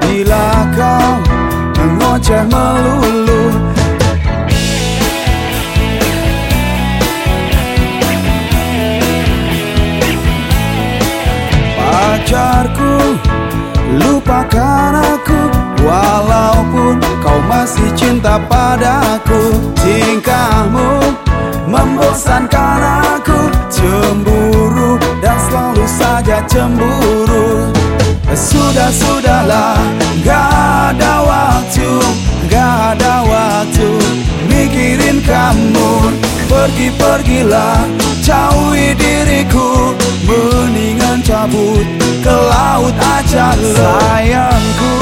Bila kau mengoceh melulu Pacarku Lupakan aku. Walaupun kau masih cinta padaku Tingkahmu membosankan aku. Cemburu dan selalu saja cemburu Sudah-sudahlah Gak ada waktu Gak ada waktu. Mikirin kamu. Pergi-pergilah Jauhi diriku. Mendingan cabut ke laut aja Sayangku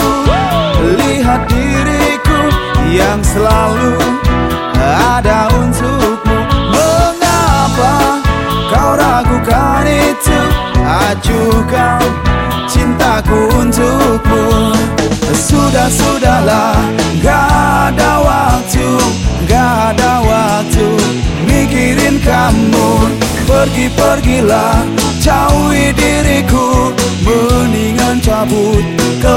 Lihat diriku Yang selalu ada untukmu. Mengapa kau ragukan itu? Ajukan cintaku untukmu. Sudah-sudahlah Gak ada waktu Gak ada waktu Mikirin kamu. Pergi-pergilah Jauhi diriku Mendingan cabut Ke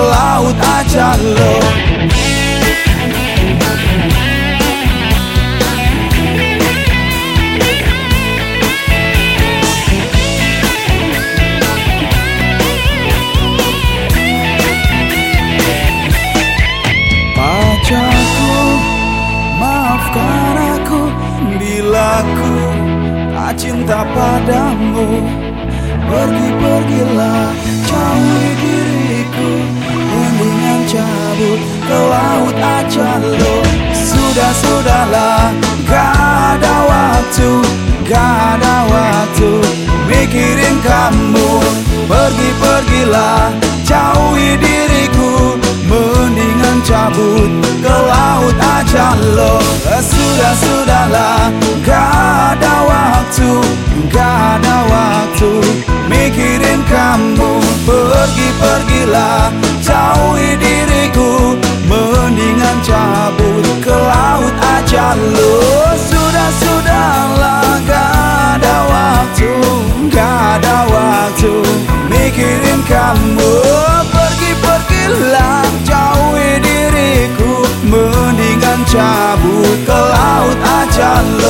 cinta padamu. Pergi-pergilah Jauhi diriku. Mendingan cabut ke laut aja lo. Sudah-sudahlah Gak ada waktu Gak ada waktu Mikirin kamu. Pergi-pergilah Jauhi diriku. Mendingan cabut ke laut aja lo. Sudah-sudahlah Pergi-pergilah Jauhi diriku. Mendingan cabut ke laut aja. Lo Sudah-sudahlah Gak ada waktu Gak ada waktu. Mikirin kamu Pergi-pergilah Jauhi diriku. Mendingan cabut ke laut aja. Lo